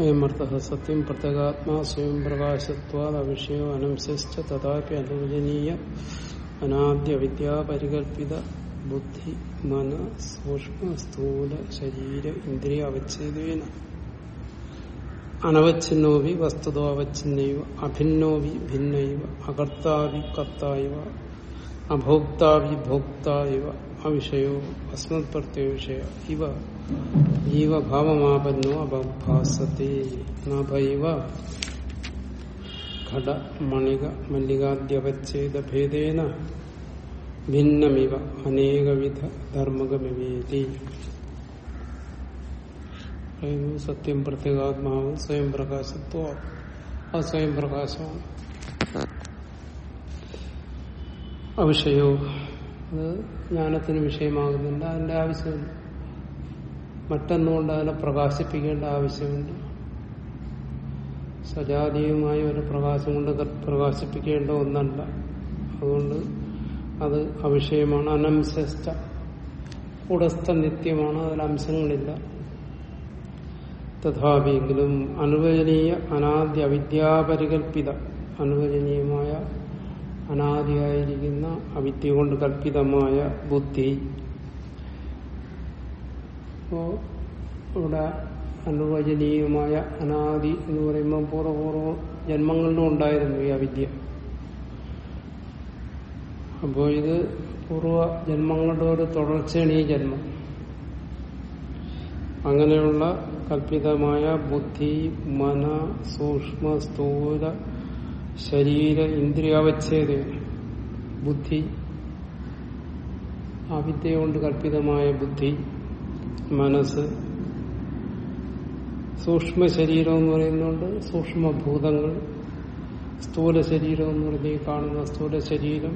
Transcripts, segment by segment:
അയമർത്ഥ സത്യം പ്രത്യേകാത്മാ സ്വയം പ്രകാശത്വാദ് അവിഷയോ അനംശിച്ച തഥാപി അനുവചനീയ അനാദ്യ വിദ്യാ പരികൽപ്പിത ബുദ്ധി മന സൂക്ഷ്മ സ്ഥൂല ശരീര ഇന്ദ്രിയ അവച്ഛേദേന. അനവച്ഛിന്നോവി വസ്തുതോ അവച്ഛിന്നൈവ അഭിന്നോവി ഭിന്നൈവ അകർത്താവി കത്തായവ അഭോക്താവി ഭോക്തായവ അവിഷയോ അസ്മത് പ്രത്യവിഷയ ഇവ ജീവഭാവമാപന്നോ അപഭാസത്തെ നഭൈവ ഘട മണിക മല്ലികാദ്യവച്ഛേദ ഭേദേന ഭിന്നമിവ അനേകവിധ ധർമ്മകമിവേതി സത്യം പ്രത്യേകാത്മാവ് സ്വയം പ്രകാശത്വ ആ സ്വയം പ്രകാശമാണ് അവിഷയോ അത് ജ്ഞാനത്തിന് വിഷയമാകുന്നില്ല അതിന്റെ ആവശ്യമില്ല മറ്റൊന്നുകൊണ്ട് അതിനെ പ്രകാശിപ്പിക്കേണ്ട ആവശ്യമില്ല സജാതീയമായ ഒരു പ്രകാശം കൊണ്ട് പ്രകാശിപ്പിക്കേണ്ട ഒന്നല്ല. അതുകൊണ്ട് അത് അവിഷയമാണ് അനംശസ്ഥ ഉടസ്ഥ നിത്യമാണ് അതിൽ അംശങ്ങളില്ല. തഥാപിയെങ്കിലും അനുവചനീയ അനാദ്യ അവിദ്യാപരികൽപിത അനുവചനീയമായ അനാദിയായിരിക്കുന്ന അവിദ്യ കൊണ്ട് കൽപ്പിതമായ ബുദ്ധി അപ്പോ ഇവിടെ അനുവചനീയമായ അനാദി എന്ന് പറയുമ്പോൾ പൂർവപൂർവ ജന്മങ്ങളിലും ഉണ്ടായിരുന്നു ഈ അവിദ്യ. അപ്പോൾ ഇത് പൂർവ ജന്മങ്ങളുടെ ഒരു തുടർച്ചയാണ് ഈ ജന്മം. അങ്ങനെയുള്ള കൽപ്പിതമായ ബുദ്ധി മന സൂക്ഷ്മ സ്ഥൂല ശരീര ഇന്ദ്രിയാവച്ഛേദ ബുദ്ധി അവിദ്യ കൊണ്ട് കൽപ്പിതമായ ബുദ്ധി. മനസ്സ് സൂക്ഷ്മ ശരീരം എന്ന് പറയുന്നുണ്ട്. സൂക്ഷ്മഭൂതങ്ങൾ. സ്ഥൂല ശരീരം എന്ന് പറഞ്ഞ് കാണുന്ന സ്ഥൂല ശരീരം.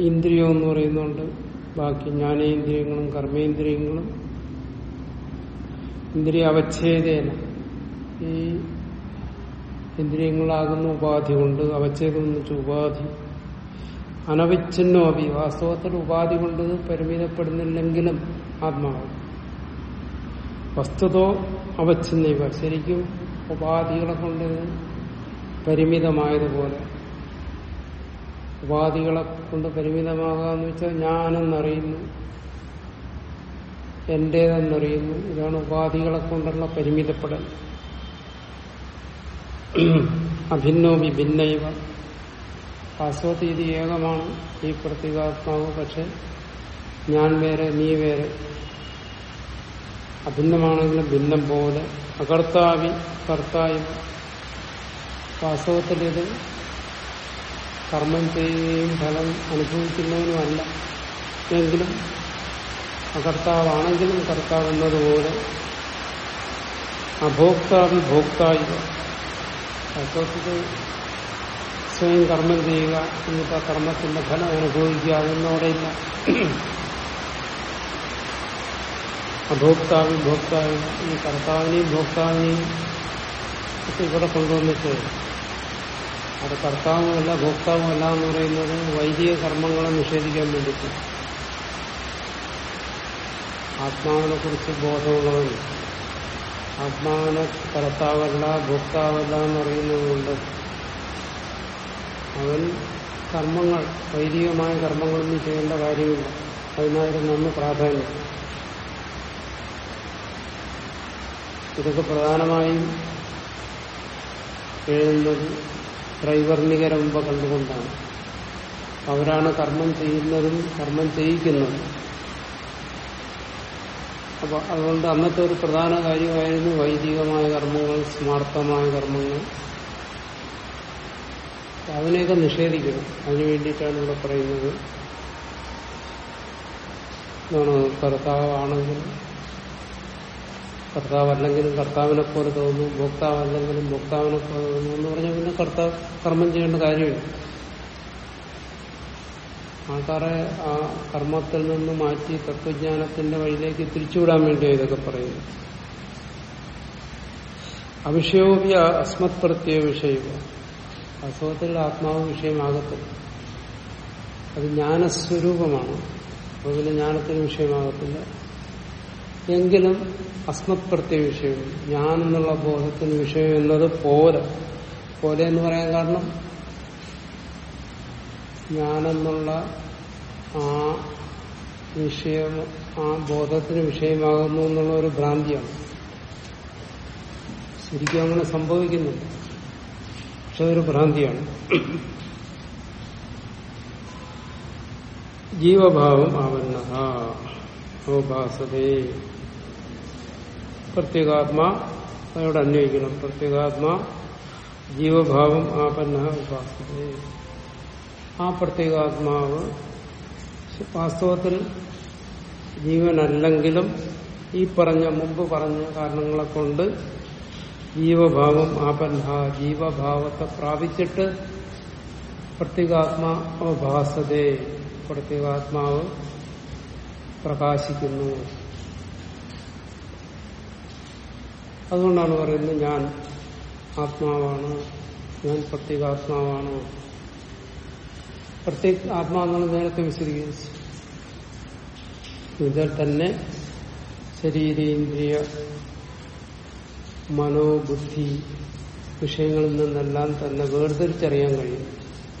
ഇന്ദ്രിയം എന്ന് പറയുന്നുണ്ട്. ബാക്കി ജ്ഞാനേന്ദ്രിയങ്ങളും കർമ്മേന്ദ്രിയങ്ങളും. ഇന്ദ്രിയ അവച്ഛേദേന. ഈ ഇന്ദ്രിയങ്ങളാകുന്ന ഉപാധി കൊണ്ട് അവച്ഛേദം എന്ന് വെച്ചാൽ ഉപാധി. അനവിച്ഛിന്നോ അഭി? വാസ്തവത്തിൽ ഉപാധി കൊണ്ട് പരിമിതപ്പെടുന്നില്ലെങ്കിലും ആത്മാവ് വസ്തുതോ അവച്ഛിന്നൈവ. ശരിക്കും ഉപാധികളെ കൊണ്ട് പരിമിതമായതുപോലെ. ഉപാധികളെ കൊണ്ട് പരിമിതമാകാന്ന് വെച്ചാൽ ഞാനെന്നറിയുന്നു. എന്റേതെന്നറിയുന്നു. ഇതാണ് ഉപാധികളെ കൊണ്ടുള്ള പരിമിതപ്പെടൽ. അഭിന്നോ വിഭിന്നൈവ. ഇത് ഏകമാണ് ഈ പ്രത്യേകാത്മാവ് പക്ഷെ ഞാൻ വേറെ നീ വേറെ. അഭിന്നമാണെങ്കിലും ഭിന്നം പോലെ. അകർത്താവി കർത്തായും വാസ്തവത്തിൽ ഇത് കർമ്മം ചെയ്യുകയും ഫലം അനുഭവിക്കുന്നതിനുമല്ല എങ്കിലും അകർത്താവാണെങ്കിലും കർത്താവ് എന്നതുപോലെ അഭോക്താവി ഭോക്തായി വാസ്തവത്തിൽ സ്വയം കർമ്മം ചെയ്യുക എന്നിട്ട് കർമ്മത്തിന്റെ ഫലം അനുഭവിക്കുക അതൊന്നും ഇല്ല. അഭോക്താവി ഭോക്താവി ഈ കർത്താവിനെയും ഭോക്താവിനെയും ഇവിടെ കൊണ്ടുവന്നിട്ട് അത് കർത്താവുമല്ല ഭോക്താവുമല്ല എന്ന് പറയുന്നത് വൈദിക കർമ്മങ്ങളെ നിഷേധിക്കാൻ വേണ്ടിയിട്ട്. ആത്മാവിനെ കുറിച്ച് ബോധമുള്ളവൻ. ആത്മാവിനെ കർത്താവല്ല ഭോക്താവല്ല എന്ന് പറയുന്നതുകൊണ്ട് അവൻ കർമ്മങ്ങൾ വൈദികമായ കർമ്മങ്ങളൊന്നും ചെയ്യേണ്ട കാര്യമില്ല. അതിനായിരുന്നു അന്ന് പ്രാധാന്യം. ഇതൊക്കെ പ്രധാനമായും എഴുതുന്നത് ത്രൈവർണികരെ മുമ്പ് കണ്ടുകൊണ്ടാണ്. അവരാണ് കർമ്മം ചെയ്യുന്നതും കർമ്മം ചെയ്യിക്കുന്നതും. അപ്പൊ അതുകൊണ്ട് അന്നത്തെ ഒരു പ്രധാന കാര്യമായിരുന്നു വൈദികമായ കർമ്മങ്ങൾ സ്മാർത്ഥമായ കർമ്മങ്ങൾ. അതിനെയൊക്കെ നിഷേധിക്കണം. അതിനു വേണ്ടിയിട്ടാണ് ഇവിടെ പറയുന്നത്. എന്താണ് കർത്താവാണെങ്കിലും കർത്താവല്ലെങ്കിലും കർത്താവിനെ പോലെ തോന്നും ഭോക്താവല്ലെങ്കിലും ഭോക്താവിനെ പോലെ തോന്നുന്നു എന്ന് പറഞ്ഞാൽ പിന്നെ കർത്താവ് കർമ്മം ചെയ്യേണ്ട കാര്യമില്ല. ആൾക്കാരെ ആ കർമ്മത്തിൽ നിന്ന് മാറ്റി തത്വജ്ഞാനത്തിന്റെ വഴിയിലേക്ക് തിരിച്ചുവിടാൻ വേണ്ടിയാണ് ഇതൊക്കെ പറയുന്നത്. അവിഷയോപി അസ്മത് പ്രത്യേക വിഷയവും വാസ്തവത്തിൽ ആത്മാവ് വിഷയമാകത്തില്ല അത് ജ്ഞാനസ്വരൂപമാണ്. പിന്നെ ജ്ഞാനത്തിന് വിഷയമാകത്തില്ല. എങ്കിലും അസ്മത്പ്രത്യ വിഷയം ഞാൻ എന്നുള്ള ബോധത്തിന് വിഷയം എന്നത് പോലെ പോലെ എന്ന് പറയാൻ കാരണം ഞാനെന്നുള്ള ആ വിഷയം ആ ബോധത്തിന് വിഷയമാകുന്നു എന്നുള്ള ഒരു ഭ്രാന്തിയാണ്. ശരിക്കും അങ്ങനെ സംഭവിക്കുന്നുണ്ട്. പക്ഷെ അതൊരു ഭ്രാന്തിയാണ്. ജീവഭാവം ആവന്ന അവഭാസതേ പ്രത്യേകാത്മാ അതോട് അന്വയിക്കണം. പ്രത്യേകാത്മാ ജീവഭാവം ആപന്ന ഉപാസതേ. ആ പ്രത്യേകാത്മാവ് വാസ്തവത്തിൽ ജീവനല്ലെങ്കിലും ഈ പറഞ്ഞ മുമ്പ് പറഞ്ഞ കാരണങ്ങളെ കൊണ്ട് ജീവഭാവം ആപന്ന ജീവഭാവത്തെ പ്രാപിച്ചിട്ട് പ്രത്യേകാത്മാവ് ഭാസതേ പ്രത്യേകാത്മാവ് പ്രകാശിക്കുന്നു. അതുകൊണ്ടാണ് പറയുന്നത് ഞാൻ ആത്മാവാണ് ഞാൻ പ്രത്യേകാത്മാവാണ്. പ്രത്യേക ആത്മാവെന്നാണ് നേരത്തെ വിശദീകരിച്ചു. ഇതിൽ തന്നെ ശരീരേന്ദ്രിയ മനോബുദ്ധി വിഷയങ്ങളിൽ നിന്നെല്ലാം തന്നെ വേർതിരിച്ചറിയാൻ കഴിയും.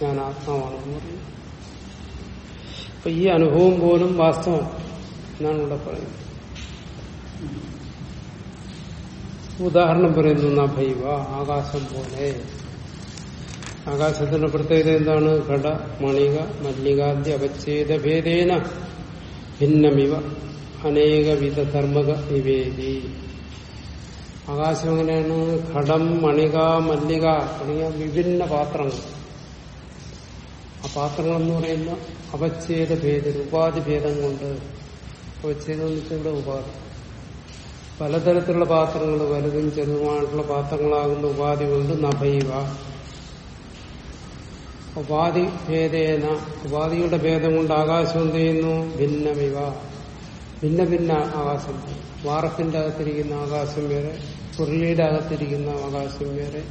ഞാൻ ആത്മാവാണെന്ന് പറയും. അപ്പൊ ഈ അനുഭവം പോലും വാസ്തവം എന്നാണ് ഇവിടെ പറയുന്നത്. ഉദാഹരണം പറയുന്നു നഭൈവ ആകാശം പോലെ. ആകാശത്തിന്റെ പ്രത്യേകത എന്താണ്? ഘട മണിക മല്ലികാദ്യ അവച്ഛേദ ഭേദേന ഭിന്നമിവ അനേകവിധ ധർമ്മക നിവേദി. ആകാശം എങ്ങനെയാണ് ഘടം മണിക മല്ലിക തുടങ്ങിയ വിഭിന്ന പാത്രങ്ങൾ. ആ പാത്രങ്ങൾ എന്ന് പറയുന്ന അവച്ഛേദ ഭേദ ഉപാധി ഭേദം കൊണ്ട് അവച്ഛേദം എന്ന് വെച്ചാൽ ഇവിടെ ഉപാധി. പലതരത്തിലുള്ള പാത്രങ്ങൾ വലുതും ചെറുതുമായിട്ടുള്ള പാത്രങ്ങളാകുന്ന ഉപാധി കൊണ്ട് നഭയുക ഉപാധി ഭേദേന ഉപാധിയുടെ ഭേദം കൊണ്ട് ആകാശം എന്ത് ചെയ്യുന്നു? ഭിന്നമിവ. ഭിന്ന ഭിന്ന ആകാശം. വാറത്തിന്റെ അകത്തിരിക്കുന്ന ആകാശം വേറെ പുരളിയുടെ അകത്തിരിക്കുന്ന ആകാശം വേറെ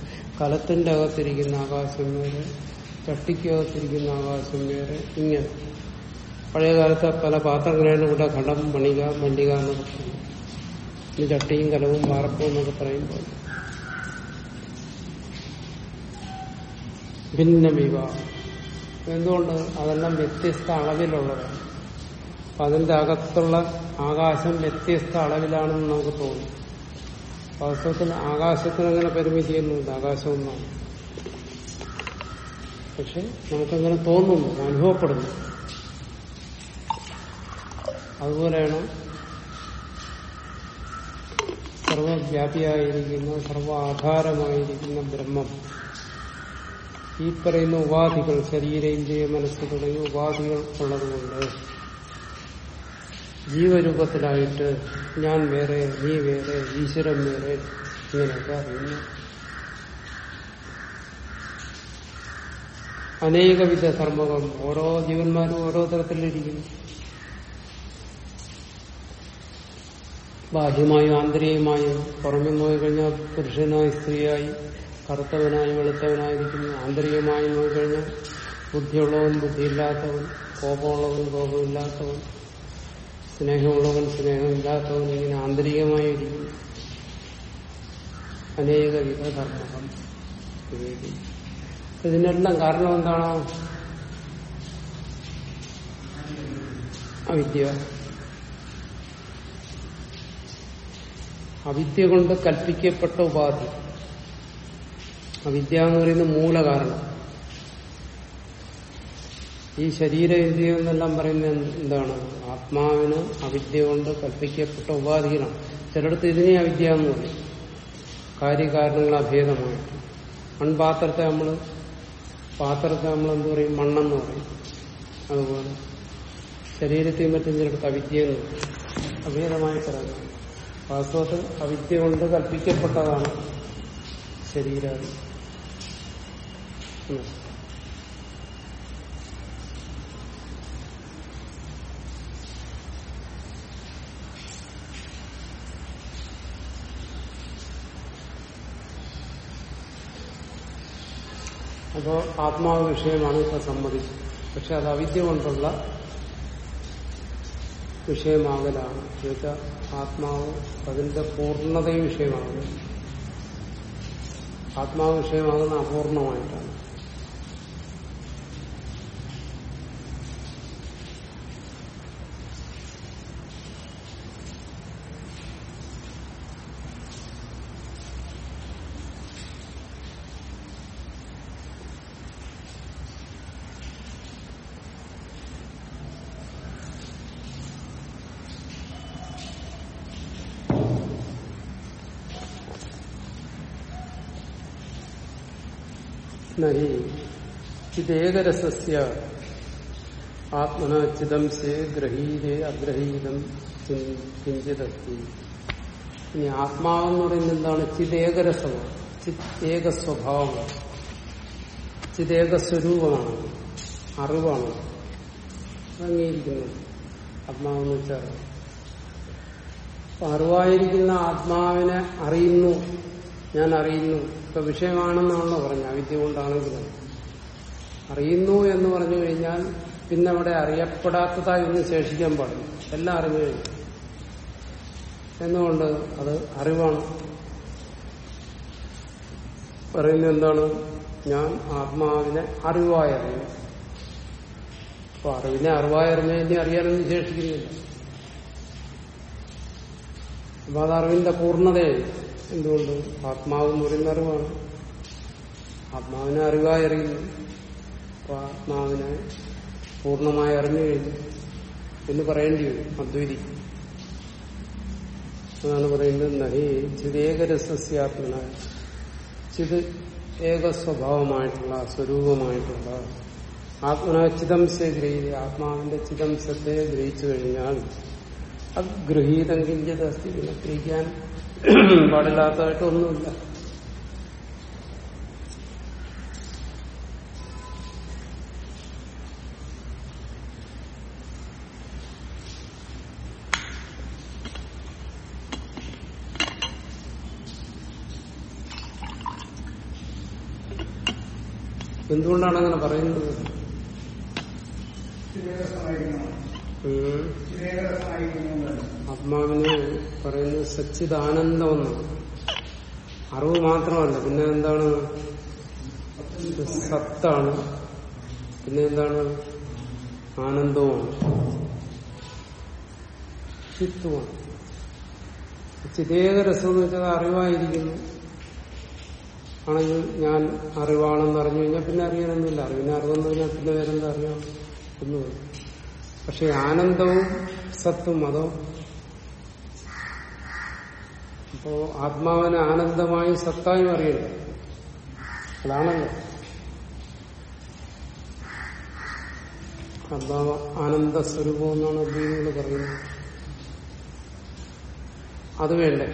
കലത്തിന്റെ അകത്തിരിക്കുന്ന ആകാശം വേറെ ചട്ടിക്കകത്തിരിക്കുന്ന ആകാശം വേറെ ഇങ്ങനെ. പഴയ കാലത്തെ പല പാത്രങ്ങളാണ് ഇവിടെ ഘടം മണിക മല്ലിക എന്നൊക്കെ പറയുന്നത്. ഇനി ചട്ടിയും കലവും വാർപ്പും എന്നൊക്കെ പറയുമ്പോൾ. ഭിന്നമിവ. എന്തുകൊണ്ട് അതെല്ലാം വ്യത്യസ്ത അളവിലുള്ളതാണ്? അപ്പൊ അതിന്റെ അകത്തുള്ള ആകാശം വ്യത്യസ്ത അളവിലാണെന്ന് നമുക്ക് തോന്നും. വാസ്തവത്തിൽ ആകാശത്തിന് അങ്ങനെ പരിമിതിയൊന്നുമില്ല ആകാശം ഒന്നാണ് പക്ഷെ നമുക്കങ്ങനെ തോന്നുന്നു അനുഭവപ്പെടുന്നു. അതുപോലെയാണ് സർവവ്യാപിയായിരിക്കുന്ന സർവ ആധാരമായിരിക്കുന്ന ബ്രഹ്മം. ഈ പറയുന്ന ഉപാധികൾ ശരീരേന്ദ്രിയ മനസ്സ് തുടങ്ങിയ ഉപാധികൾ ഉള്ളതുകൊണ്ട് ജീവരൂപത്തിലായിട്ട് ഞാൻ വേറെ നീ വേറെ ഈശ്വരൻ വേറെ ഇങ്ങനെയൊക്കെ അറിയുന്നു. അനേകവിധ കർമ്മകം ഓരോ ജീവന്മാരും ഓരോ തരത്തിലിരിക്കുന്നു. ബാഹ്യമായും ആന്തരികമായും പുറമെ നോക്കിക്കഴിഞ്ഞാൽ പുരുഷനായി സ്ത്രീയായി കറുത്തവനായി വെളുത്തവനായിരിക്കുന്നു. ആന്തരികമായി നോക്കിക്കഴിഞ്ഞാൽ ബുദ്ധിയുള്ളവൻ ബുദ്ധിയില്ലാത്തവൻ കോപമുള്ളവൻ കോപമില്ലാത്തവൻ സ്നേഹമുള്ളവൻ സ്നേഹമില്ലാത്തവൻ ഇങ്ങനെ ആന്തരികമായി ഇരിക്കുന്നു അനേകവിധ ധർമ്മം ഇതിനെല്ലാം കാരണം എന്താണ്? അവിദ്യ. അവിദ്യ കൊണ്ട് കൽപ്പിക്കപ്പെട്ട ഉപാധി. അവിദ്യ എന്ന് പറയുന്ന മൂലകാരണം. ഈ ശരീര ഇന്ദ്രിയം എന്നെല്ലാം പറയുന്നത് എന്താണ്? ആത്മാവിന് അവിദ്യ കൊണ്ട് കൽപ്പിക്കപ്പെട്ട ഉപാധികളാണ്. ചിലടത്ത് ഇതിനെ അവിദ്യ എന്ന് പറയും. കാര്യകാരണങ്ങൾ അഭേദമായിട്ട്. മൺപാത്രത്തെ നമ്മൾ പാത്രത്തെ നമ്മൾ എന്ത് പറയും? മണ്ണെന്ന് പറയും. അതുപോലെ. ശരീരത്തെയും മറ്റും ചിലടത്ത് അവിദ്യ എന്ന് പറയും. അഭേദമായി പറയുന്നത് വാസ്തവത്തിൽ അവിദ്യ കൊണ്ട് കൽപ്പിക്കപ്പെട്ടതാണ് ശരീരം അപ്പോ ആത്മാവ് വിഷയമാണ് ഇപ്പൊ സമ്മതിച്ചത് പക്ഷെ അത് അവിദ്യ കൊണ്ടുള്ള വിഷയമാകലാണ്. എന്നുവെച്ചാൽ ആത്മാവ് അതിന്റെ പൂർണതയും വിഷയമാകുന്നു. ആത്മാവ് വിഷയമാകുന്ന അപൂർണമായിട്ടാണ്. നഹി ചിതേകരസസ്യ ആത്മന ചിതം സേ ഗ്രഹീതേ അഗ്രഹീതം കിഞ്ചിതസ്തി. ഇനി ആത്മാവെന്ന് പറയുന്നത് എന്താണ്? ചിതേകരസമാണ് ചിത്തേക സ്വഭാവമാണ് ചിതേക സ്വരൂപമാണ് അറിവാണ് അംഗീകരിക്കുന്നത് ആത്മാവെന്ന് വെച്ചാൽ. അറിവായിരിക്കുന്ന ആത്മാവിനെ അറിയുന്നു ഞാൻ അറിയുന്നു. ഇപ്പൊ വിഷയമാണെന്നാണല്ലോ പറഞ്ഞ അവിദ്യ കൊണ്ടാണെങ്കിലും. അറിയുന്നു എന്ന് പറഞ്ഞു കഴിഞ്ഞാൽ പിന്നെ അവിടെ അറിയപ്പെടാത്തതായി ഒന്നും ശേഷിക്കാൻ പാടില്ല. എല്ലാം അറിഞ്ഞു കഴിഞ്ഞു. എന്നുകൊണ്ട് അത് അറിവാണ്. പറയുന്നത് എന്താണ്? ഞാൻ ആത്മാവിനെ അറിവായി അറിയും അപ്പൊ അറിവിനെ അറിവായി അറിഞ്ഞ ഇനി അറിയാനൊന്നും ശേഷിക്കുന്നില്ല. അപ്പൊ അത് അറിവിന്റെ പൂർണതയായി. എന്തുകൊണ്ട്? ആത്മാവ് എന്ന് പറയുന്ന അറിവാണ്. ആത്മാവിനെ അറിവായി അറിയുന്നു. അപ്പൊ ആത്മാവിനെ പൂർണമായി അറിഞ്ഞു കഴിഞ്ഞു. എന്ന് പറയേണ്ടി വരും. അദ്വൈതി അതാണ് പറയുന്നത് നഹി ചിതേകരസ്യാത്മന ചിത് ഏക സ്വഭാവമായിട്ടുള്ള സ്വരൂപമായിട്ടുള്ള ആത്മന ചിതംശ ഗ്രഹിത. ആത്മാവിന്റെ ചിതംശത്തെ ഗ്രഹിച്ചു കഴിഞ്ഞാൽ അത് ഗ്രഹീതം കിഞ്ചത് അസ്ഥി പിന്നെ ഗ്രഹിക്കാൻ പാടില്ലാത്തതായിട്ടൊന്നുമില്ല. എന്തുകൊണ്ടാണ് അങ്ങനെ പറയുന്നത്. ആത്മാവിന് പറയുന്നത് സച്ചിദാനന്ദമെന്നാണ്. അറിവ് മാത്രമല്ല പിന്നെ എന്താണ്? സത്താണ്. പിന്നെ എന്താണ്? ആനന്ദവും. ചിത്തുമാണ് ചിതേക രസം എന്ന് വെച്ചാൽ അറിവായിരിക്കുന്നു. ആണെങ്കിൽ ഞാൻ അറിവാണെന്ന് അറിഞ്ഞു കഴിഞ്ഞാൽ പിന്നെ അറിയാനൊന്നുമില്ല. അറിവിനെ അറിവെന്ന് കഴിഞ്ഞാൽ പിന്നെ വേറെന്താ അറിയാം? ഒന്നുമില്ല. പക്ഷെ ആനന്ദവും സത്തും അതോ അപ്പോ ആത്മാവിനെ ആനന്ദമായും സത്തായും അറിയണ്ടേ അതാണല്ലോ. ആത്മാവ് ആനന്ദ സ്വരൂപം എന്നാണ് അദ്വൈതികൾ പറയുന്നത്. അത് വേണ്ടേ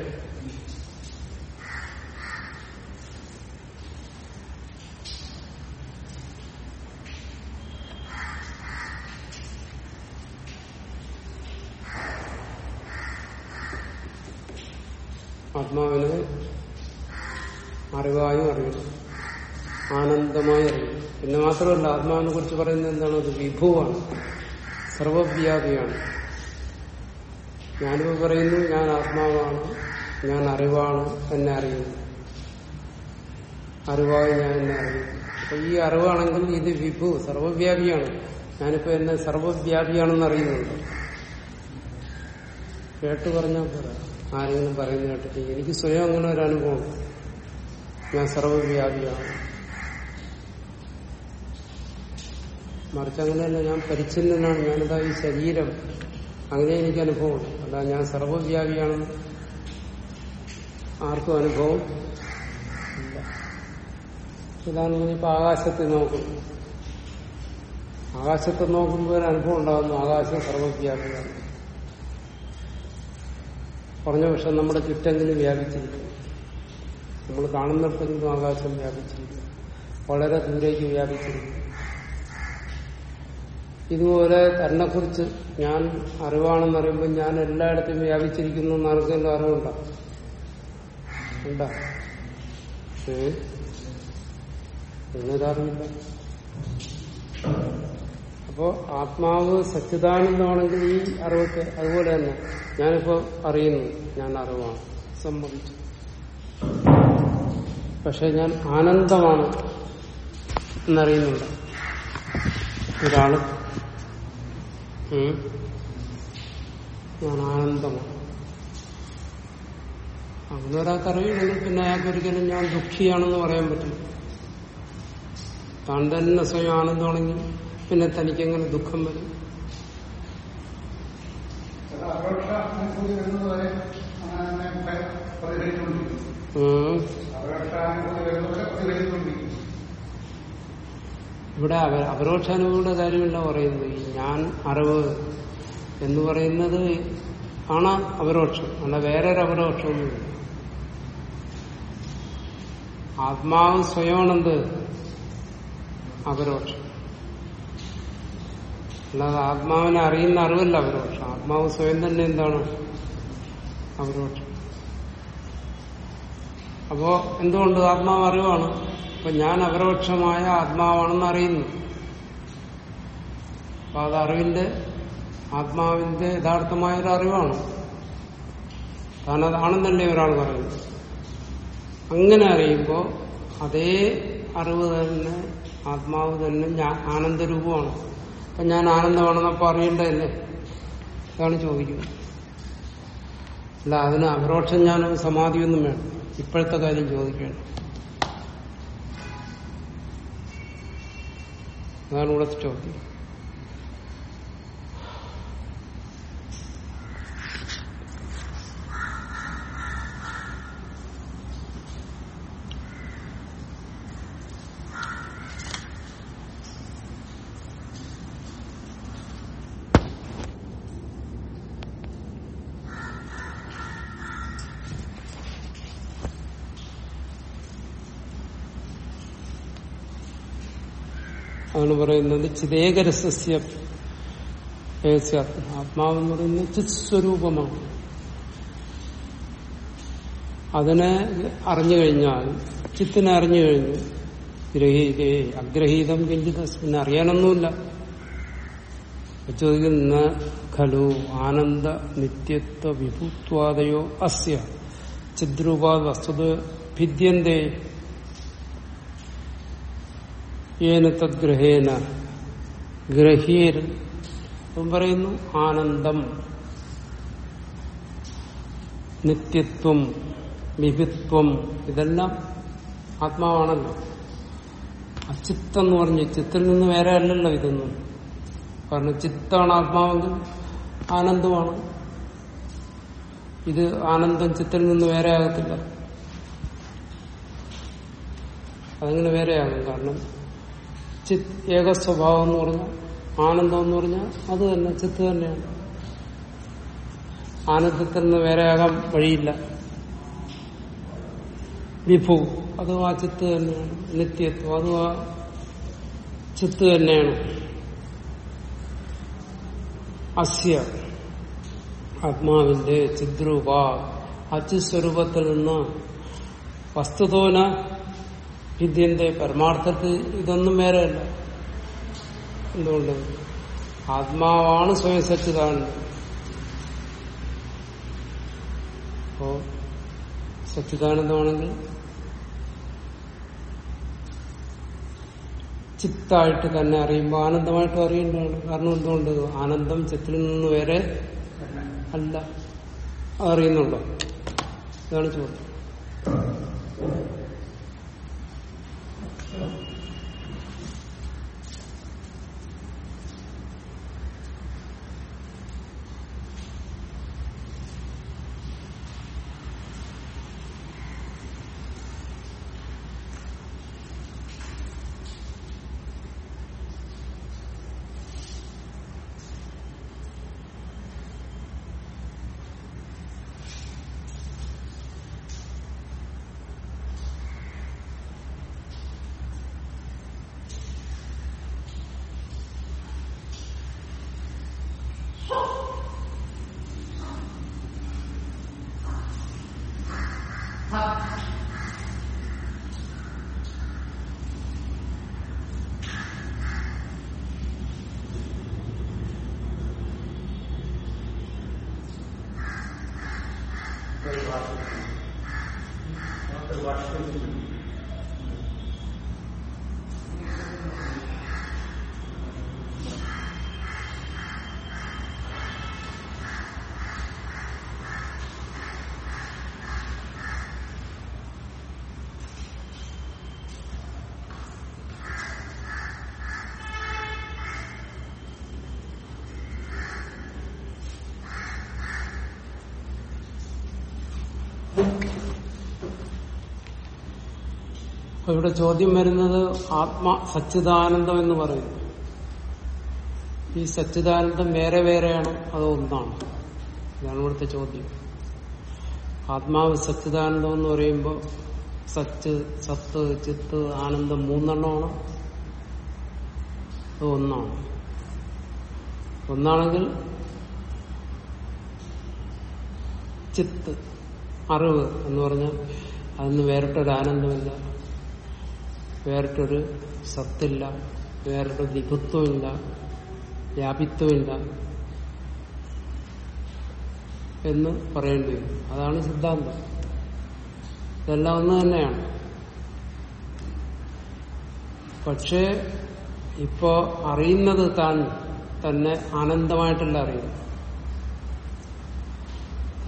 ആത്മാവിനെ അറിവായും അറിയണം ആനന്ദമായി പിന്നെ മാത്രമല്ല ആത്മാവിനെ കുറിച്ച് പറയുന്നത് എന്താണ്? അത് വിഭുവാണ് സർവവ്യാപിയാണ്. ഞാനിപ്പോ പറയുന്നു ഞാൻ ആത്മാവാണ് ഞാൻ അറിവാണ് എന്നെ അറിയുന്നു. അറിവായി ഞാൻ എന്നെ അറിയുന്നു. ഈ അറിവാണെങ്കിൽ ഇത് വിഭു സർവവ്യാപിയാണ്. ഞാനിപ്പോ എന്നെ സർവവ്യാപിയാണെന്ന് അറിയുന്നുണ്ട്. കേട്ട് പറഞ്ഞാൽ പോരാ. ആരെങ്കിലും പറയുന്ന കേട്ടിട്ട് എനിക്ക് സ്വയം അങ്ങനെ ഒരു അനുഭവം. ഞാൻ സർവവ്യാപിയാണ്. മറിച്ച് അങ്ങനെയല്ല ഞാൻ പരിച്ഛിന്നനാണ്. ഞാനിതാ ഈ ശരീരം. അങ്ങനെ എനിക്ക് അനുഭവമുണ്ട്. അല്ല ഞാൻ സർവവ്യാപിയാണെന്ന് ആർക്കും അനുഭവം ഇല്ല. ഇതാണ് ഇനിയിപ്പോ ആകാശത്തെ നോക്കും. ആകാശത്തെ നോക്കുമ്പോൾ ഒരു അനുഭവം ഉണ്ടാകുന്നു. ആകാശം സർവവ്യാപിയാണ് പറഞ്ഞ പക്ഷെ നമ്മുടെ ചുറ്റെങ്കിലും വ്യാപിച്ചിരിക്കുന്നു. നമ്മൾ കാണുന്നിടത്തെങ്കിലും ആകാശം വ്യാപിച്ചിരിക്കുന്നു. വളരെ ദൂരേക്ക് വ്യാപിച്ചിരിക്കുന്നു. ഇതുപോലെ തന്നെക്കുറിച്ച് ഞാൻ അറിവാണെന്ന് അറിയുമ്പോൾ ഞാൻ എല്ലായിടത്തും വ്യാപിച്ചിരിക്കുന്നു എന്ന് ആർക്കെങ്കിലും അറിവുണ്ടോ? ഉണ്ടോ? ഏ? അപ്പോ ആത്മാവ് സച്ചിദാനന്ദമാണെങ്കിൽ ഈ അറിവൊക്കെ അതുപോലെ തന്നെ. ഞാനിപ്പോ അറിയുന്നു ഞാൻ അറിവാണ്. സമ്മതിച്ചു പക്ഷെ ഞാൻ ആനന്ദമാണ് എന്നറിയുന്നുണ്ട്. ഒരാൾ. ഞാൻ ആനന്ദമാണ് അങ്ങനെ ഒരാൾക്ക് അറിയണമെങ്കിൽ പിന്നെ അയാൾക്ക് ഒരിക്കലും ഞാൻ ദുഃഖിയാണെന്ന് പറയാൻ പറ്റില്ല. താൻ തന്നെ സ്വയം ആനന്ദമാണെങ്കിൽ പിന്നെ തനിക്കെങ്ങനെ ദുഃഖം വരും? ചില ഇവിടെ അപരോക്ഷാനുഭവയുടെ കാര്യമല്ല പറയുന്നത്. ഈ ഞാൻ അറിവ് എന്ന് പറയുന്നത് ആണ് അപരോക്ഷം അല്ല വേറൊരു അപരോക്ഷമൊന്നുമില്ല ആത്മാവ് സ്വയമാണെന്ത്? അപരോക്ഷം അല്ലാതെ ആത്മാവിനെ അറിയുന്ന അറിവല്ല അപരോക്ഷം ആത്മാവ് സ്വയം തന്നെ എന്താണ്? അപരോക്ഷം അപ്പോ എന്തുകൊണ്ട് ആത്മാവ് അറിവാണ്? അപ്പൊ ഞാൻ അപരോക്ഷമായ ആത്മാവാണെന്ന് അറിയുന്നു. അപ്പൊ അത് അറിവിന്റെ ആത്മാവിന്റെ യഥാർത്ഥമായ ഒരു അറിവാണ്. താൻ അതാണെന്നല്ലേ ഒരാൾ പറയുന്നത് അങ്ങനെ അറിയുമ്പോൾ അതേ അറിവ് തന്നെ ആത്മാവ് തന്നെ ഞാൻ ആനന്ദരൂപമാണ്. അപ്പൊ ഞാൻ ആനന്ദമാണെന്നപ്പോ അറിയേണ്ടതല്ലേ? അതാണ് ചോദിക്കുന്നത്. അല്ല അതിന് അപരോക്ഷം ഞാനും സമാധിയൊന്നും വേണം ഇപ്പോഴത്തെ കാര്യം ചോദിക്കണം അതാണ് ഇവിടെ ചോദ്യം അതാണ് പറയുന്നത് ചിതേകരസ്യ ആത്മാവെന്ന് പറയുന്നത് ചിത് സ്വരൂപമാണ് അതിനെ അറിഞ്ഞു കഴിഞ്ഞാൽ ചിത്തിനെ അറിഞ്ഞു കഴിഞ്ഞു ഗ്രഹീതേ അഗ്രഹീതം കിഞ്ചിതസ്മിന് അറിയാനൊന്നുമില്ല ചോദിക്കുന്ന ഖലു ആനന്ദ നിത്യത്വ വിഭുത്വാദയോ അസ്യ? ചിദ്രൂപാ വസ്തുത ഭിദ്യന്തേ. ഏന തദ്ഗ്രഹേന. ഗ്രഹീർ പറയുന്നു ആനന്ദം. നിത്യത്വം വിഭിത്വം ഇതെല്ലാം ആത്മാവാണല്ലോ. അച്ചിത്തെന്ന് പറഞ്ഞ് ചിത്തിൽ നിന്ന് വേറെ അല്ലല്ലോ ഇതൊന്നും. കാരണം ചിത്താണ് ആത്മാവെങ്കിൽ ആനന്ദമാണ്. ഇത് ആനന്ദം ചിത്തിൽ നിന്ന് വേറെ ആകത്തില്ല. അതങ്ങനെ വേറെയാകും കാരണം ചിത് ഏക സ്വഭാവം എന്ന് പറഞ്ഞാൽ ആനന്ദം എന്ന് പറഞ്ഞാൽ അത് തന്നെ ചിത്ത് തന്നെയാണ്. ആനന്ദത്തിൽ നിന്ന് വേറെയാകാൻ വഴിയില്ല. വിഭു അതും ആ ചിത്ത് തന്നെയാണ്. നിത്യത്വം അതും ആ ചിത്ത് തന്നെയാണ്. അസ്യ ആത്മാവിന്റെ ചിദ്രൂപ അച്ഛസ്വരൂപത്തിൽ നിന്ന് വസ്തുതോന വിദ്യന്റെ പരമാർത്ഥത്തിൽ ഇതൊന്നും വേറെയല്ല. എന്തുകൊണ്ട്? ആത്മാവാണ് സ്വയം സച്ചിദാനന്ദം അപ്പോ സച്ചിദാനന്ദമാണെങ്കിൽ ചിത്തായിട്ട് തന്നെ അറിയുമ്പോൾ ആനന്ദമായിട്ട് അറിയേണ്ടതാണ്. കാരണം എന്തുകൊണ്ട്? ആനന്ദം ചിത്തിൽ നിന്ന് വേറെ അല്ല. അറിയുന്നുണ്ടോ ഇതാണ് ചോദ്യം. ഇവിടെ ചോദ്യം വരുന്നത് ആത്മ സച്ചിദാനന്ദം എന്ന് പറയുന്നു ഈ സച്ചിദാനന്ദം വേറെ വേറെയാണോ? അതോ ഒന്നാണ്? ഇതാണ് ഇവിടുത്തെ ചോദ്യം. ആത്മാവ് സച്ചിദാനന്ദം എന്ന് പറയുമ്പോൾ സച്ച് സത്ത് ചിത്ത് ആനന്ദം മൂന്നെണ്ണമാണോ? അത് ഒന്നാണ്? ഒന്നാണെങ്കിൽ ചിത്ത് അറിവ് എന്ന് പറഞ്ഞാൽ അതിന് വേറിട്ടൊരു ആനന്ദമില്ല. വേറിട്ടൊരു സത്തില്ല വേറൊരു നിപുത്വമില്ല വ്യാപിത്വമില്ല എന്ന് പറയേണ്ടി വരും. അതാണ് സിദ്ധാന്തം. ഇതെല്ലാം ഒന്ന് തന്നെയാണ്. പക്ഷേ ഇപ്പോ അറിയുന്നത് താൻ തന്നെ ആനന്ദമായിട്ടല്ല അറിയുന്നത്.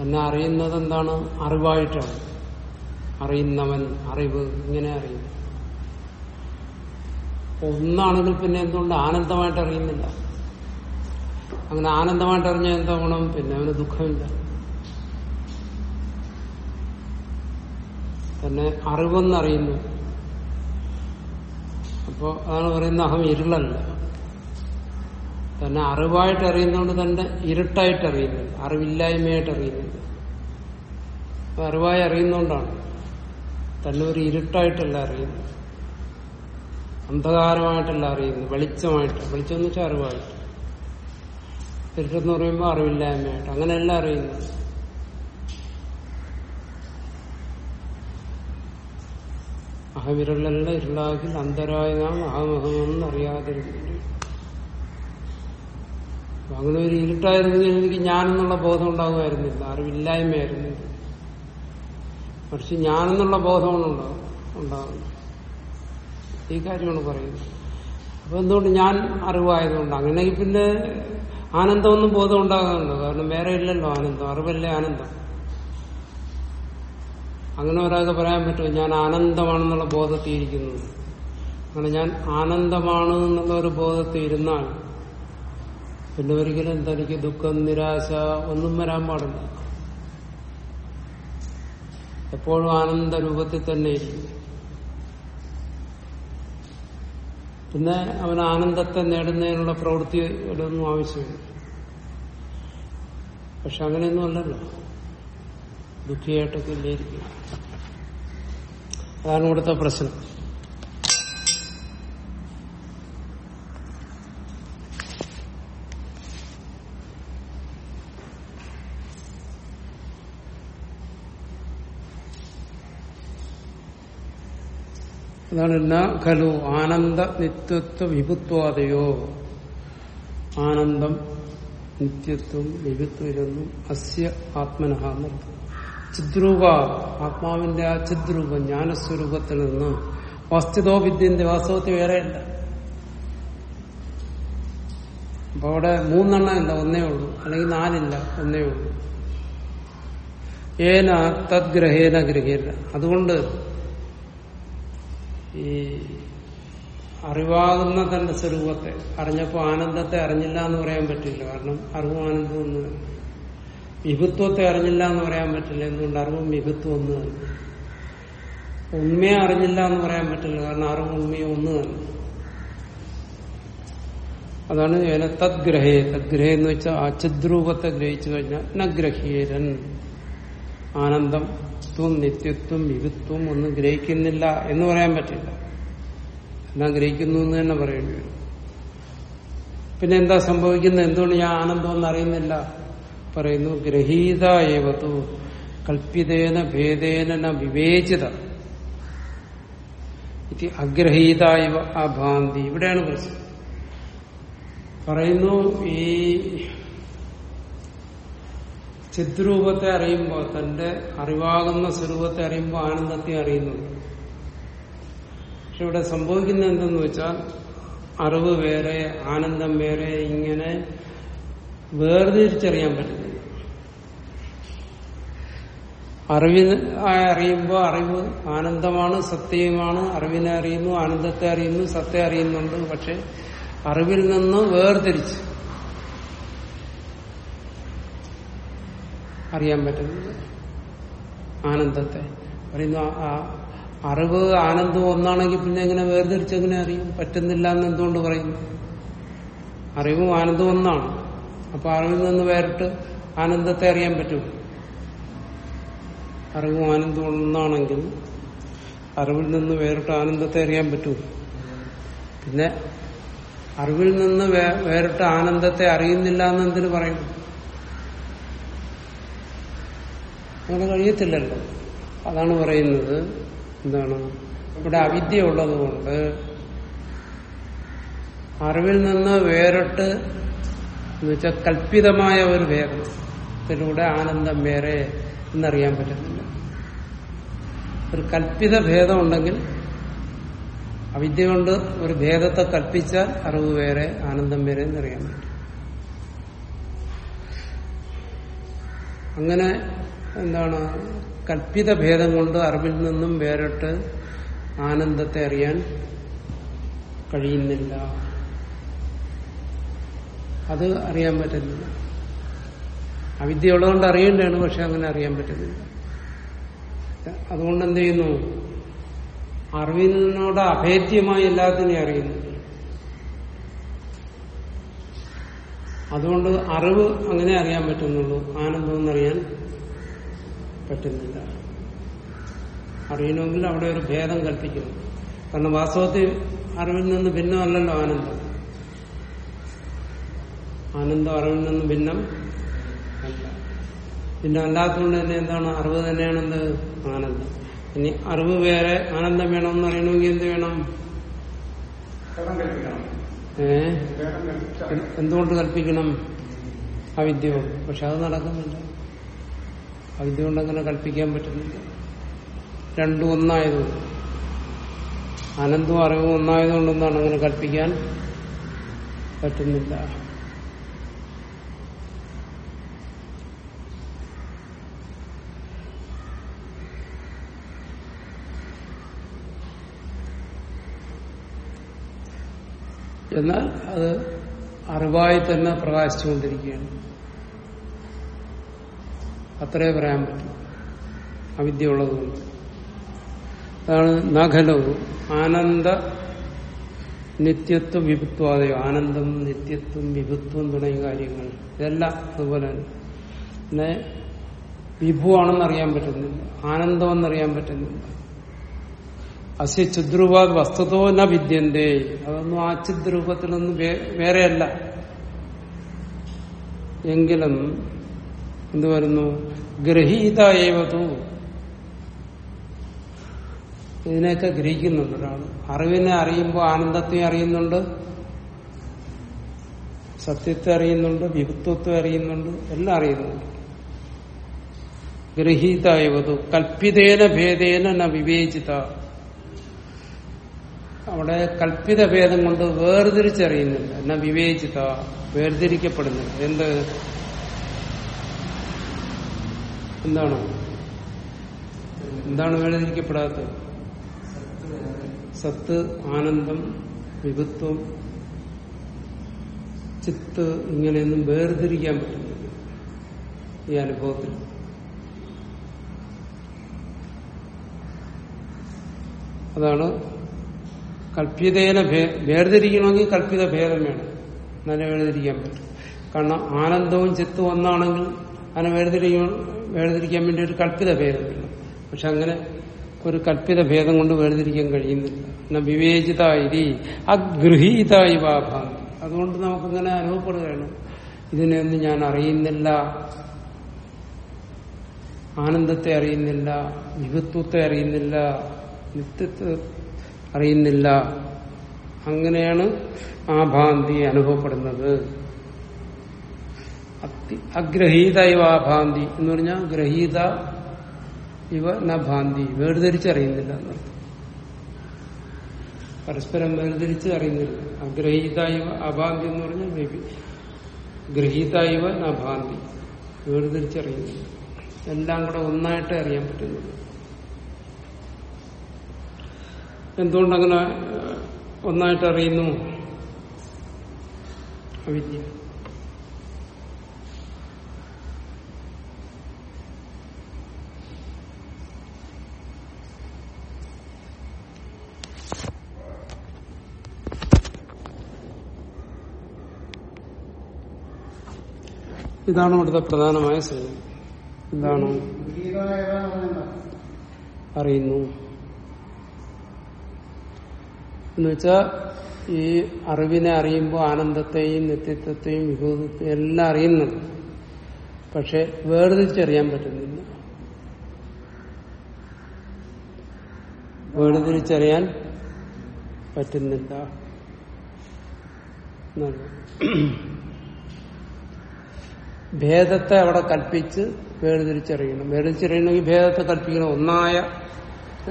തന്നെ അറിയുന്നത് എന്താണ്? അറിവായിട്ടാണ്. അറിയുന്നവൻ അറിവ് ഇങ്ങനെ അറിയുന്നു. ഒന്നാണെങ്കിൽ പിന്നെ എന്തുകൊണ്ട് ആനന്ദമായിട്ട് അറിയുന്നില്ല? അങ്ങനെ ആനന്ദമായിട്ട് അറിഞ്ഞാൽ എന്താ ഗുണം പിന്നെ അവന് ദുഃഖമില്ല. തന്നെ അറിവെന്നറിയുന്നു. അപ്പോ അതാണ് പറയുന്ന അഹം ഇരുളല്ല. തന്നെ അറിവായിട്ട് അറിയുന്നതുകൊണ്ട് തന്നെ ഇരുട്ടായിട്ട് അറിയുന്നത് അറിവില്ലായ്മയായിട്ട് അറിയുന്നത് അപ്പൊ അറിവായി അറിയുന്നതുകൊണ്ടാണ്. തന്നെ ഒരു ഇരുട്ടായിട്ടല്ല അറിയുന്നത്. അന്ധകാരമായിട്ടല്ല അറിയുന്നത്. വെളിച്ചമായിട്ട്. വെളിച്ചം എന്ന് വെച്ചാൽ അറിവായിട്ട്. ഇരുട്ടെന്ന് പറയുമ്പോൾ അറിവില്ലായ്മയായിട്ട്. അങ്ങനെയല്ല അറിയുന്നത്. അഹവിരളല്ല ഇരുളാകിൽ അന്തരായ നാം അഹമഹമെന്ന് അറിയാതിരുന്നില്ല അങ്ങനെ ഒരു ഇരുട്ടായിരുന്നെങ്കിൽ എനിക്ക് ഞാനെന്നുള്ള ബോധം ഉണ്ടാകുമായിരുന്നില്ല അറിവില്ലായ്മയായിരുന്നില്ല പക്ഷെ ഞാനെന്നുള്ള ബോധമാണ് ഉണ്ടാകും ഉണ്ടാകുന്നത് ഈ കാര്യമാണ് പറയുന്നത്. അപ്പൊ എന്തുകൊണ്ട് ഞാൻ അറിവായതുകൊണ്ട്? അങ്ങനെയെങ്കിൽ പിന്നെ ആനന്ദമൊന്നും ബോധം ഉണ്ടാകുന്നുണ്ടോ കാരണം വേറെ ഇല്ലല്ലോ ആനന്ദം. അറിവല്ലേ ആനന്ദം. അങ്ങനെ ഒരാൾക്ക് പറയാൻ പറ്റുമോ? ഞാൻ ആനന്ദമാണെന്നുള്ള ബോധത്തിൽ ഇരിക്കുന്നത്. അങ്ങനെ ഞാൻ ആനന്ദമാണ് എന്നുള്ള ഒരു ബോധത്തിൽ ഇരുന്നാൽ പിന്നെ ഒരിക്കലും തനിക്ക് ദുഃഖം നിരാശ ഒന്നും വരാൻ പാടില്ല. എപ്പോഴും ആനന്ദ രൂപത്തിൽ തന്നെ ഇരിക്കും. പിന്നെ അവൻ ആനന്ദത്തെ നേടുന്നതിനുള്ള പ്രവൃത്തികളൊന്നും ആവശ്യമില്ല. പക്ഷെ അങ്ങനെയൊന്നും അല്ലല്ലോ. ദുഃഖിയായിട്ടൊക്കെ ഇല്ലായിരിക്കും. അതാണ് ഇവിടുത്തെ പ്രശ്നം. അതാണ് ഖലു ആനന്ദ നിത്യത്വ വിഭുത്വാദയോ. ആനന്ദം നിത്യത്വം വിഭുത്വരൊന്നും അസ്യ ആത്മനഹ ചിദ്രൂപ ആത്മാവിന്റെ ആ ചിദ്രൂപ ജ്ഞാനസ്വരൂപത്തിൽ നിന്ന് വസ്തുതോ വിദ്യന്റെ വാസ്തവത്തിൽ വേറെയല്ല അപ്പൊ അവിടെ മൂന്നെണ്ണം ഇല്ല ഒന്നേ ഉള്ളൂ. അല്ലെങ്കിൽ നാലില്ല ഒന്നേ ഉള്ളൂ. ഏന തദ്ഗ്രഹേന ഗ്രഹേന അതുകൊണ്ട് ഈ അറിവാകുന്ന തന്റെ സ്വരൂപത്തെ. അറിഞ്ഞപ്പോൾ ആനന്ദത്തെ അറിഞ്ഞില്ല എന്ന് പറയാൻ പറ്റില്ല. കാരണം അറിവും ആനന്ദവും ഒന്ന് വിഭുത്വത്തെ അറിഞ്ഞില്ല എന്ന് പറയാൻ പറ്റില്ല. എന്തുകൊണ്ട് അറിവും വിഭുത്വം ഒന്ന്? തന്നെ ഉണ്മയെ അറിഞ്ഞില്ല എന്ന് പറയാൻ പറ്റില്ല. കാരണം അറിവും ഉണ്മയും ഒന്ന് തന്നെ. അതാണ് തദ്ഗ്രഹേ. തദ്ഗ്രഹേ എന്ന് വെച്ചാൽ ആ ചിദ്രൂപത്തെ ഗ്രഹിച്ചു കഴിഞ്ഞാൽ നഗ്രഹീരൻ. ആനന്ദം ത്വം നിത്യത്വം വിവിത്വം ഒന്നും ഗ്രഹിക്കുന്നില്ല എന്ന് പറയാൻ പറ്റില്ല. എല്ലാം ഗ്രഹിക്കുന്നു എന്ന് തന്നെ പറയേണ്ടി വരും. പിന്നെ എന്താ സംഭവിക്കുന്നത്? എന്തുകൊണ്ട് ഞാൻ ആനന്ദം എന്ന് അറിയുന്നില്ല? പറയുന്നു ഗ്രഹീത ഏവത്തു കൽപ്പിതേന ഭേദേന വിവേചിത. അഗ്രഹീത ഇവ അഭാന്തി ഇവിടെയാണ് പ്രശ്നം. പറയുന്നു ഈ ചിദ്രൂപത്തെ അറിയുമ്പോൾ തന്റെ അറിവാകുന്ന സ്വരൂപത്തെ അറിയുമ്പോൾ ആനന്ദത്തെ അറിയുന്നുണ്ട്. പക്ഷെ ഇവിടെ സംഭവിക്കുന്ന എന്തെന്ന് വെച്ചാൽ അറിവ് വേറെ ആനന്ദം വേറെ ഇങ്ങനെ വേർതിരിച്ചറിയാൻ പറ്റുന്നില്ല അറിവിന് അറിയുമ്പോൾ അറിവ് ആനന്ദമാണ് സത്യമാണ് അറിവിനെ അറിയുന്നു ആനന്ദത്തെ അറിയുന്നു സത്യം അറിയുന്നുണ്ട് പക്ഷെ അറിവിൽ നിന്ന് വേർതിരിച്ച് അറിയാൻ പറ്റുന്നത്? ആനന്ദത്തെ. പറയുന്നു ആ- അറിവ് ആനന്ദം ഒന്നാണെങ്കിൽ പിന്നെ എങ്ങനെ വേർതിരിച്ചെങ്ങനെ അറിയും? പറ്റുന്നില്ല എന്ന് എന്തുകൊണ്ട് പറയുന്നു അറിവും ആനന്ദവും ഒന്നാണ്. അപ്പൊ അറിവിൽ നിന്ന് വേറിട്ട് ആനന്ദത്തെ അറിയാൻ പറ്റും. അറിവും ആനന്ദവും ഒന്നാണെങ്കിൽ അറിവിൽ നിന്ന് വേറിട്ട് ആനന്ദത്തെ അറിയാൻ പറ്റും. പിന്നെ അറിവിൽ നിന്ന് വേറിട്ട് ആനന്ദത്തെ അറിയുന്നില്ല എന്ന് എന്തിനു പറയും? അങ്ങനെ കഴിയത്തില്ലല്ലോ. അതാണ് പറയുന്നത്. എന്താണ്? ഇവിടെ അവിദ്യ ഉള്ളതുകൊണ്ട് അറിവിൽ നിന്ന് വേറിട്ട് എന്ന് വെച്ചാൽ കൽപ്പിതമായ ഒരു ഭേദത്തിലൂടെ ആനന്ദം വേറെ എന്നറിയാൻ പറ്റുന്നില്ല ഒരു കല്പിത ഭേദം ഉണ്ടെങ്കിൽ അവിദ്യ കൊണ്ട് ഒരു ഭേദത്തെ കൽപ്പിച്ചാൽ അറിവ് വേറെ ആനന്ദം വേറെ എന്നറിയാൻ പറ്റും. അങ്ങനെ എന്താണ് കല്പിത ഭേദം കൊണ്ട് അറിവിൽ നിന്നും വേറിട്ട് ആനന്ദത്തെ അറിയാൻ കഴിയുന്നില്ല. അത് അറിയാൻ പറ്റുന്നില്ല. അവിദ്യ ഉള്ളതുകൊണ്ട് അറിയേണ്ടതാണ് പക്ഷെ അങ്ങനെ അറിയാൻ പറ്റുന്നില്ല. അതുകൊണ്ട് എന്ത് ചെയ്യുന്നു? അറിവിനോട് അഭേദ്യമായി എല്ലാത്തിനെയും അറിയുന്നു. അതുകൊണ്ട് അറിവ് അങ്ങനെ അറിയാൻ പറ്റുന്നുള്ളൂ. ആനന്ദം എന്നറിയാൻ പറ്റുന്നില്ല അറിയണമെങ്കിൽ അവിടെ ഒരു ഭേദം കൽപ്പിക്കണം കാരണം വാസ്തവത്തിൽ അറിവിൽ നിന്ന് ഭിന്നമല്ലല്ലോ ആനന്ദം. ആനന്ദം അറിവിൽ നിന്ന് ഭിന്നം അല്ല. പിന്നെ അല്ലാത്തതുകൊണ്ട് തന്നെ എന്താണ്? അറിവ് തന്നെയാണ് എന്ത്? ആനന്ദം. ഇനി അറിവ് വേറെ ആനന്ദം വേണമെന്ന് അറിയണമെങ്കിൽ എന്ത് വേണം? ഏ? എന്തുകൊണ്ട് കൽപ്പിക്കണം? അവിദ്യ പക്ഷെ അത് നടക്കുന്നില്ല. അവിദ്യ കൊണ്ട് അങ്ങനെ കൽപ്പിക്കാൻ പറ്റുന്നില്ല. രണ്ടും ഒന്നായതുകൊണ്ട്. അനന്തവും അറിവും ഒന്നായതുകൊണ്ടൊന്നാണ് അങ്ങനെ കൽപ്പിക്കാൻ പറ്റുന്നില്ല. എന്നാൽ അത് അറിവായി തന്നെ പ്രകാശിച്ചുകൊണ്ടിരിക്കുകയാണ്. അത്രേ പറയാൻ പറ്റും. അവിദ്യ ഉള്ളതുകൊണ്ട് അതാണ് നഖലവും ആനന്ദ നിത്യത്വം വിഭുത്വാദയോ. ആനന്ദം നിത്യത്വം വിഭുത്വം തുടങ്ങിയ കാര്യങ്ങൾ. ഇതെല്ലാം അതുപോലെ തന്നെ. വിഭുവാണെന്ന് അറിയാൻ പറ്റുന്നില്ല. ആനന്ദമെന്നറിയാൻ പറ്റുന്നില്ല. അസ്യ ചിദ്രൂപാത് വസ്തുതോ ന വിദ്യന്തേ. അതൊന്നും ആ ചിദ്രൂപത്തിലൊന്നും വേറെയല്ല. എങ്കിലും എന്ത് വരുന്നു ഗ്രഹീത ഏവതു ഇതിനെയൊക്കെ ഗ്രഹിക്കുന്നുണ്ട് ഒരാൾ. അറിവിനെ അറിയുമ്പോൾ ആനന്ദത്തെ അറിയുന്നുണ്ട്. സത്യത്തെ അറിയുന്നുണ്ട്. വിഭുത്വത്തെ അറിയുന്നുണ്ട്. എല്ലാം അറിയുന്നുണ്ട്. ഗ്രഹീത ഏവതു കൽപ്പിതേന ഭേദേന ന വിവേചിത. അവിടെ കൽപ്പിത ഭേദം കൊണ്ട് വേർതിരിച്ചറിയുന്നില്ല. എന്നാ വിവേചിത. വേർതിരിക്കപ്പെടുന്നില്ല. എന്ത്? എന്താണ്? എന്താണ് വേദനിക്കപ്പെടാത്തത്? സത്ത് ആനന്ദം വിഭുത്വം ചിത്ത് ഇങ്ങനെയൊന്നും വേർതിരിക്കാൻ പറ്റുന്നില്ല ഈ അനുഭവത്തിൽ. അതാണ് കല്പിതേന വേർതിരിക്കണമെങ്കിൽ കല്പിത ഭേദം വേണം. എന്നാലേ വേർതിരിക്കാൻ പറ്റും. കാരണം ആനന്ദവും ചിത്തും ഒന്നാണെങ്കിൽ അതിനെ വേർതിരിക്കാൻ വേർതിരിക്കാൻ വേണ്ടി ഒരു കല്പിത ഭേദമില്ല പക്ഷെ അങ്ങനെ ഒരു കല്പിത ഭേദം കൊണ്ട് വേർതിരിക്കാൻ കഴിയുന്നില്ല. വിവേചിതായി അഗൃഹീതായി വാഭാന്തി അതുകൊണ്ട് നമുക്കിങ്ങനെ അനുഭവപ്പെടുകയാണ്. ഇതിനെയൊന്നും ഞാൻ അറിയുന്നില്ല. ആനന്ദത്തെ അറിയുന്നില്ല. വിഭുത്വത്തെ അറിയുന്നില്ല. നിത്യത്തെ അറിയുന്നില്ല. അങ്ങനെയാണ് ആ ഭാന്തി അനുഭവപ്പെടുന്നത്. അഗ്രഹീത ഇവ ഭാന്തി എന്ന് പറഞ്ഞാൽ ഗ്രഹീത ഇവ ന ഭാന്തി. വേർതിരിച്ചറിയുന്നില്ല എന്നർത്ഥം പരസ്പരം വേർതിരിച്ച് അറിയുന്നില്ല അഗ്രഹീത ഇവ അഭാന്തി എന്ന് പറഞ്ഞാൽ ഗ്രഹി- ഗ്രഹീത ഇവ ന ഭാന്തി. വേർതിരിച്ചറിയുന്നില്ല. എല്ലാം കൂടെ ഒന്നായിട്ട് അറിയാൻ പറ്റുന്നില്ല എന്തുകൊണ്ടങ്ങനെ ഒന്നായിട്ട് അറിയുന്നു? അവിദ്യ. ഇതാണ് ഇവിടുത്തെ പ്രധാനമായ സംഗതി എന്താണ് അറിയുന്നു. എന്നുവെച്ചാ ഈ അറിവിനെ അറിയുമ്പോൾ ആനന്ദത്തെയും നിത്യത്വത്തെയും വിഭൂതത്തെയും എല്ലാം അറിയുന്നുണ്ട്. പക്ഷെ വേർതിരിച്ചറിയാൻ പറ്റുന്നില്ല. വേർതിരിച്ചറിയാൻ പറ്റുന്നില്ല. എന്നാണ്. ഭേദത്തെ അവിടെ കൽപ്പിച്ച് വേർതിരിച്ചറിയണം. വേർതിരിച്ചറിയണമെങ്കിൽ ഭേദത്തെ കൽപ്പിക്കണം. ഒന്നായ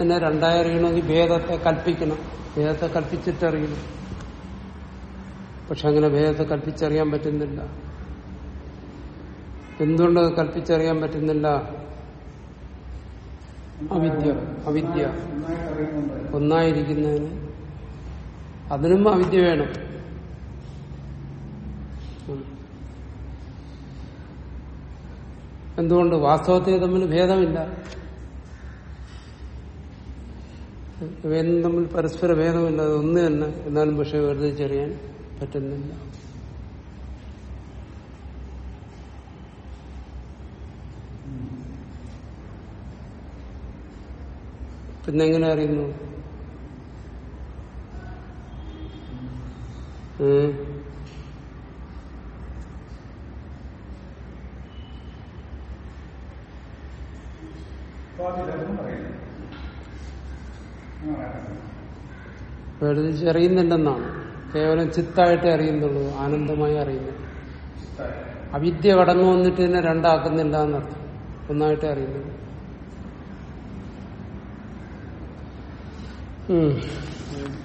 തന്നെ രണ്ടായി അറിയണമെങ്കിൽ ഭേദത്തെ കൽപ്പിക്കണം. ഭേദത്തെ കൽപ്പിച്ചിട്ടറിയണം. പക്ഷെ അങ്ങനെ ഭേദത്തെ കൽപ്പിച്ചറിയാൻ പറ്റുന്നില്ല. എന്തുകൊണ്ട് കൽപ്പിച്ചറിയാൻ പറ്റുന്നില്ല? അവിദ്യ അവിദ്യ. ഒന്നായിരിക്കുന്നതിന് അതിനും അവിദ്യ വേണം ഉം. എന്തുകൊണ്ട് വാസ്തവത്തിൽ തമ്മിൽ ഭേദമില്ല? ഇവയൊന്നും തമ്മിൽ പരസ്പര ഭേദമില്ല. അത് ഒന്ന് തന്നെ. എന്നാലും പക്ഷെ വേർതിരിച്ചറിയാൻ പറ്റുന്നില്ല. പിന്നെങ്ങനെ അറിയുന്നു? ഉം. സ്വാതിധർമ്മം പറയുന്നു അങ്ങനെ വേർതിരിച്ചറിയുന്നില്ലെന്നാണ് കേവലം ചിത്തായിട്ടേ അറിയുന്നുള്ളൂ ആനന്ദമായി അറിയുന്നു. അവിദ്യ കടന്നു വന്നിട്ട് തന്നെ രണ്ടാക്കുന്നില്ല എന്നർത്ഥം. ഒന്നായിട്ടേ അറിയുന്നു. ഉം.